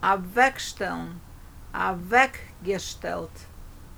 a wegstellen a weggestellt